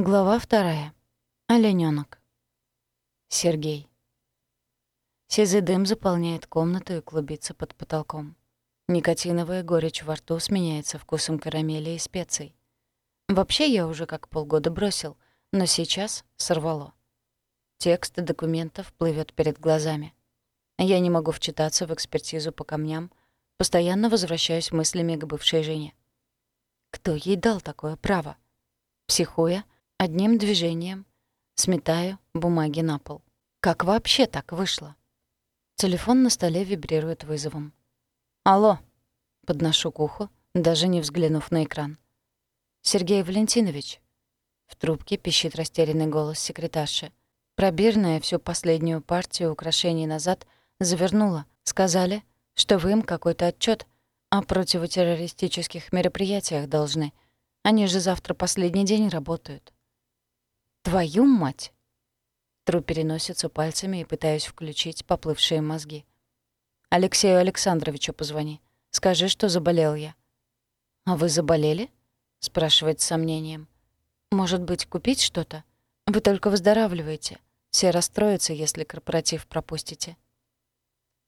Глава вторая. Оленёнок. Сергей. Сизый дым заполняет комнату и клубится под потолком. Никотиновая горечь во рту сменяется вкусом карамели и специй. Вообще я уже как полгода бросил, но сейчас сорвало. Текст документов плывет перед глазами. Я не могу вчитаться в экспертизу по камням, постоянно возвращаюсь мыслями к бывшей жене. Кто ей дал такое право? Психуя — Одним движением сметаю бумаги на пол. Как вообще так вышло? Телефон на столе вибрирует вызовом. «Алло!» — подношу к уху, даже не взглянув на экран. «Сергей Валентинович!» В трубке пищит растерянный голос секретарши. Пробирная всю последнюю партию украшений назад завернула. Сказали, что вы им какой-то отчет о противотеррористических мероприятиях должны. Они же завтра последний день работают. Твою мать! Тру переносицу пальцами и пытаюсь включить поплывшие мозги. Алексею Александровичу позвони. Скажи, что заболел я. А вы заболели? спрашивает с сомнением. Может быть, купить что-то? Вы только выздоравливаете. Все расстроятся, если корпоратив пропустите.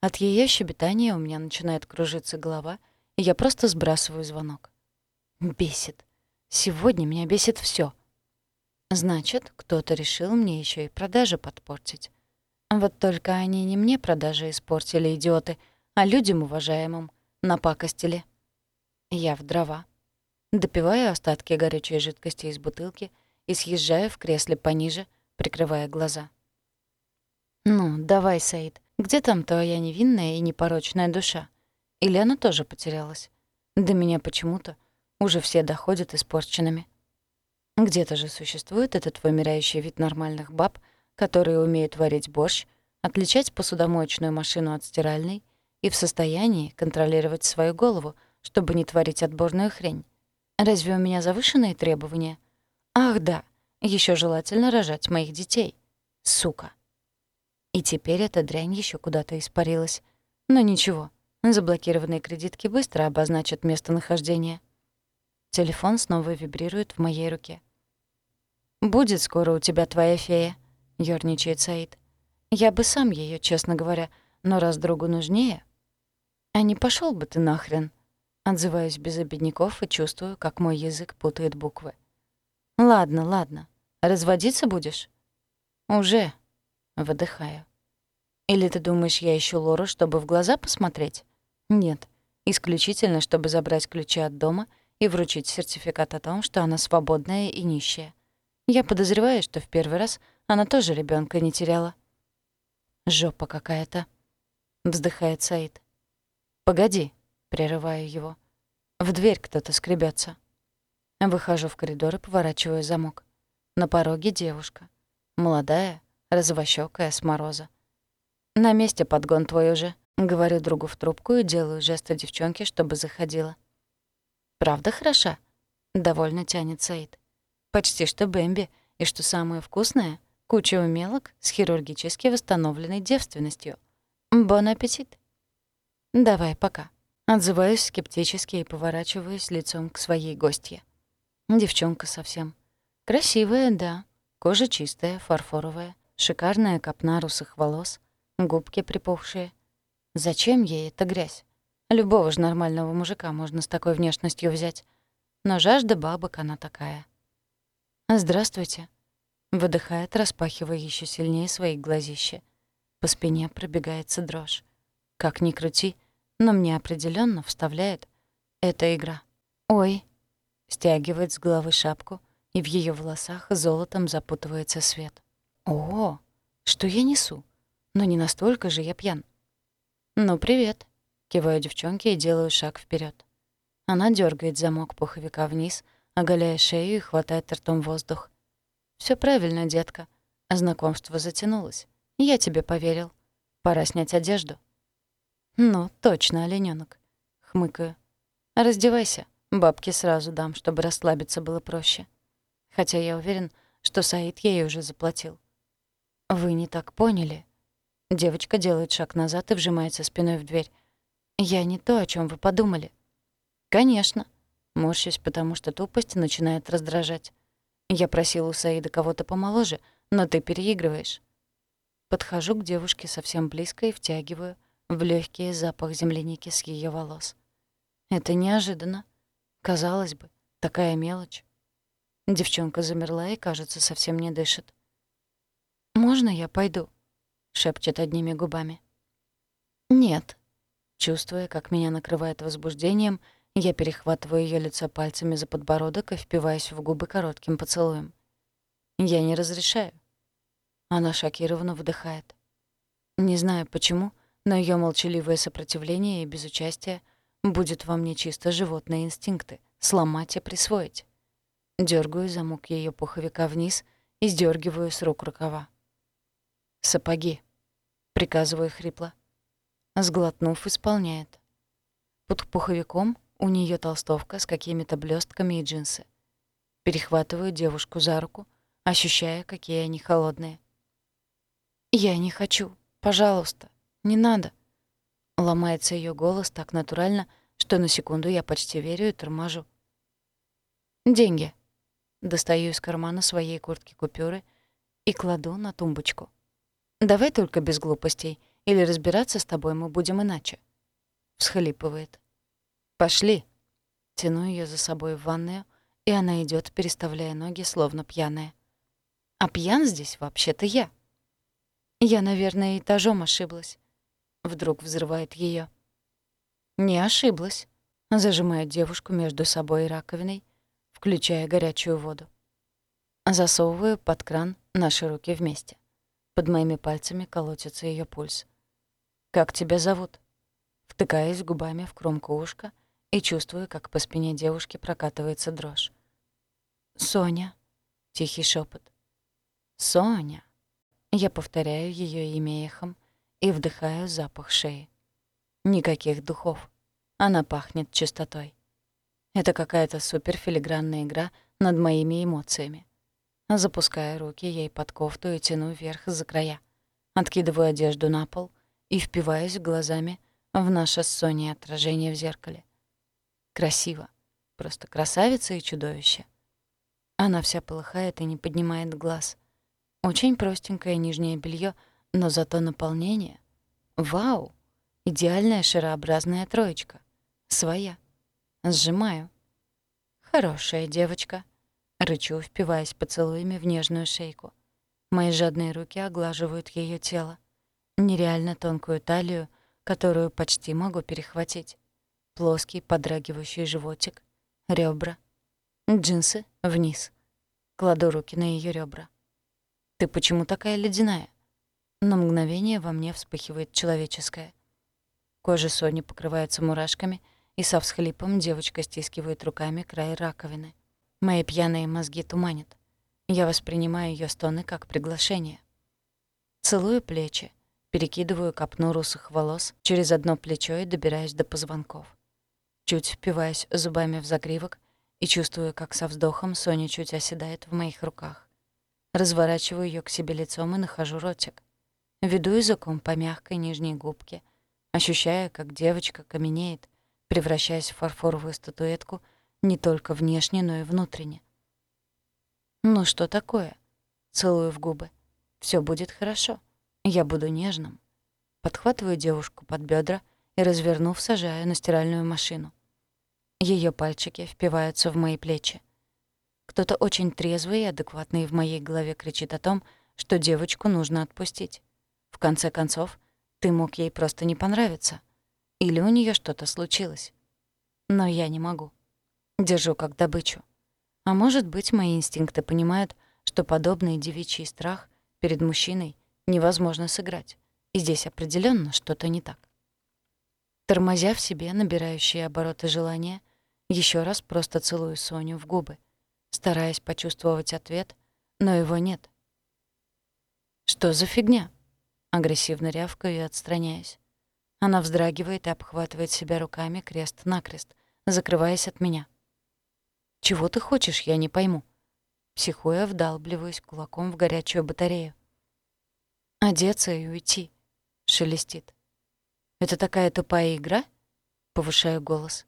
От ее щебетания у меня начинает кружиться голова, и я просто сбрасываю звонок. Бесит. Сегодня меня бесит все. Значит, кто-то решил мне еще и продажи подпортить. Вот только они не мне продажи испортили, идиоты, а людям уважаемым напакостили. Я в дрова. Допиваю остатки горячей жидкости из бутылки и съезжаю в кресле пониже, прикрывая глаза. «Ну, давай, Саид, где там твоя невинная и непорочная душа? Или она тоже потерялась? До меня почему-то уже все доходят испорченными». Где-то же существует этот вымирающий вид нормальных баб, которые умеют варить борщ, отличать посудомоечную машину от стиральной и в состоянии контролировать свою голову, чтобы не творить отборную хрень. Разве у меня завышенные требования? Ах да, еще желательно рожать моих детей. Сука. И теперь эта дрянь еще куда-то испарилась. Но ничего, заблокированные кредитки быстро обозначат местонахождение. Телефон снова вибрирует в моей руке. «Будет скоро у тебя твоя фея», — ёрничает Саид. «Я бы сам ее, честно говоря, но раз другу нужнее...» «А не пошел бы ты нахрен?» Отзываюсь без обедняков и чувствую, как мой язык путает буквы. «Ладно, ладно. Разводиться будешь?» «Уже», — выдыхаю. «Или ты думаешь, я ищу Лору, чтобы в глаза посмотреть?» «Нет. Исключительно, чтобы забрать ключи от дома и вручить сертификат о том, что она свободная и нищая. Я подозреваю, что в первый раз она тоже ребенка не теряла. «Жопа какая-то», — вздыхает Саид. «Погоди», — прерываю его. В дверь кто-то скребется. Выхожу в коридор и поворачиваю замок. На пороге девушка. Молодая, розовощёкая, с мороза. «На месте подгон твой уже», — говорю другу в трубку и делаю жесты девчонке, чтобы заходила. «Правда хороша?» — довольно тянет Саид. Почти что Бэмби, и что самое вкусное, куча умелок с хирургически восстановленной девственностью. Бон аппетит. Давай, пока. Отзываюсь скептически и поворачиваюсь лицом к своей гостье. Девчонка совсем. Красивая, да. Кожа чистая, фарфоровая. Шикарная копна русых волос. Губки припухшие. Зачем ей эта грязь? Любого же нормального мужика можно с такой внешностью взять. Но жажда бабок она такая. «Здравствуйте», — выдыхает, распахивая еще сильнее свои глазища. По спине пробегается дрожь. Как ни крути, но мне определенно вставляет эта игра. «Ой», — стягивает с головы шапку, и в ее волосах золотом запутывается свет. «О, что я несу? Но не настолько же я пьян». «Ну, привет», — киваю девчонке и делаю шаг вперед. Она дергает замок пуховика вниз — оголяя шею и хватает ртом воздух. Все правильно, детка. Знакомство затянулось. Я тебе поверил. Пора снять одежду». «Ну, точно, оленёнок», — хмыкаю. «Раздевайся. Бабки сразу дам, чтобы расслабиться было проще. Хотя я уверен, что Саид ей уже заплатил». «Вы не так поняли». Девочка делает шаг назад и вжимается спиной в дверь. «Я не то, о чем вы подумали». «Конечно», Морщусь, потому что тупость начинает раздражать. Я просил у Саида кого-то помоложе, но ты переигрываешь. Подхожу к девушке совсем близко и втягиваю в легкий запах земляники с ее волос. Это неожиданно. Казалось бы, такая мелочь. Девчонка замерла и, кажется, совсем не дышит. «Можно я пойду?» — шепчет одними губами. «Нет». Чувствуя, как меня накрывает возбуждением, я перехватываю ее лицо пальцами за подбородок и впиваюсь в губы коротким поцелуем. «Я не разрешаю». Она шокированно вдыхает. Не знаю почему, но ее молчаливое сопротивление и безучастие будет во мне чисто животные инстинкты — сломать и присвоить. Дёргаю замок ее пуховика вниз и сдергиваю с рук рукава. «Сапоги», — приказываю хрипло. Сглотнув, исполняет. Под пуховиком у нее толстовка с какими-то блестками и джинсы. Перехватываю девушку за руку, ощущая, какие они холодные. «Я не хочу. Пожалуйста. Не надо». Ломается ее голос так натурально, что на секунду я почти верю и торможу. «Деньги». Достаю из кармана своей куртки купюры и кладу на тумбочку. «Давай только без глупостей, или разбираться с тобой мы будем иначе». Всхлипывает. «Пошли». Тяну ее за собой в ванную, и она идет, переставляя ноги, словно пьяная. А пьян здесь вообще-то я. Я, наверное, этажом ошиблась. Вдруг взрывает ее. Не ошиблась. Зажимает девушку между собой и раковиной, включая горячую воду. Засовываю под кран наши руки вместе. Под моими пальцами колотится ее пульс. «Как тебя зовут?» Втыкаясь губами в кромку ушка и чувствую, как по спине девушки прокатывается дрожь. «Соня», — тихий шепот. «Соня». Я повторяю ее имя эхом и вдыхаю запах шеи. Никаких духов. Она пахнет чистотой. Это какая-то суперфилигранная игра над моими эмоциями. Запускаю руки ей под кофту и тяну вверх за края. Откидываю одежду на пол и впиваюсь глазами в наше с Соней отражение в зеркале. Красиво. Просто красавица и чудовище. Она вся полыхает и не поднимает глаз. Очень простенькое нижнее белье, но зато наполнение. Вау! Идеальная шарообразная троечка. Своя. Сжимаю. Хорошая девочка. Рычу, впиваясь поцелуями в нежную шейку. Мои жадные руки оглаживают ее тело. Нереально тонкую талию, которую почти могу перехватить. Плоский, подрагивающий животик, ребра, джинсы вниз. Кладу руки на ее ребра. «Ты почему такая ледяная?» На мгновение во мне вспыхивает человеческое. Кожа Сони покрывается мурашками, и со всхлипом девочка стискивает руками край раковины. Мои пьяные мозги туманят. Я воспринимаю ее стоны как приглашение. Целую плечи, перекидываю копну русых волос через одно плечо и добираюсь до позвонков. Чуть впиваюсь зубами в загривок и чувствую, как со вздохом Соня чуть оседает в моих руках. Разворачиваю ее к себе лицом и нахожу ротик. Веду языком по мягкой нижней губке, ощущая, как девочка каменеет, превращаясь в фарфоровую статуэтку не только внешне, но и внутренне. «Ну что такое?» Целую в губы. Все будет хорошо. Я буду нежным». Подхватываю девушку под бедра и, развернув, сажаю на стиральную машину. Ее пальчики впиваются в мои плечи. Кто-то очень трезвый и адекватный в моей голове кричит о том, что девочку нужно отпустить. В конце концов, ты мог ей просто не понравиться. Или у нее что-то случилось. Но я не могу. Держу как добычу. А может быть, мои инстинкты понимают, что подобный девичий страх перед мужчиной невозможно сыграть. И здесь определенно что-то не так. Тормозя в себе набирающие обороты желания, еще раз просто целую Соню в губы — стараясь почувствовать ответ, но его нет. «Что за фигня?» Агрессивно рявкаю и отстраняюсь. Она вздрагивает и обхватывает себя руками крест-накрест, закрываясь от меня. «Чего ты хочешь, я не пойму». Психуя вдалбливаюсь кулаком в горячую батарею. «Одеться и уйти», — шелестит. «Это такая тупая игра?» — повышаю голос.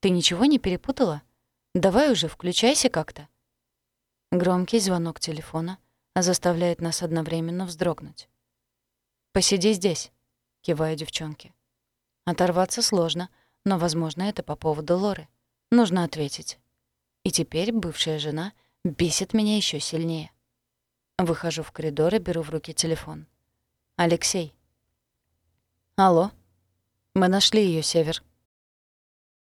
«Ты ничего не перепутала?» Давай уже, включайся как-то». Громкий звонок телефона заставляет нас одновременно вздрогнуть. «Посиди здесь», — киваю девчонке. Оторваться сложно, но, возможно, это по поводу Лоры. Нужно ответить. И теперь бывшая жена бесит меня еще сильнее. Выхожу в коридор и беру в руки телефон. «Алексей». «Алло?» «Мы нашли ее, Север».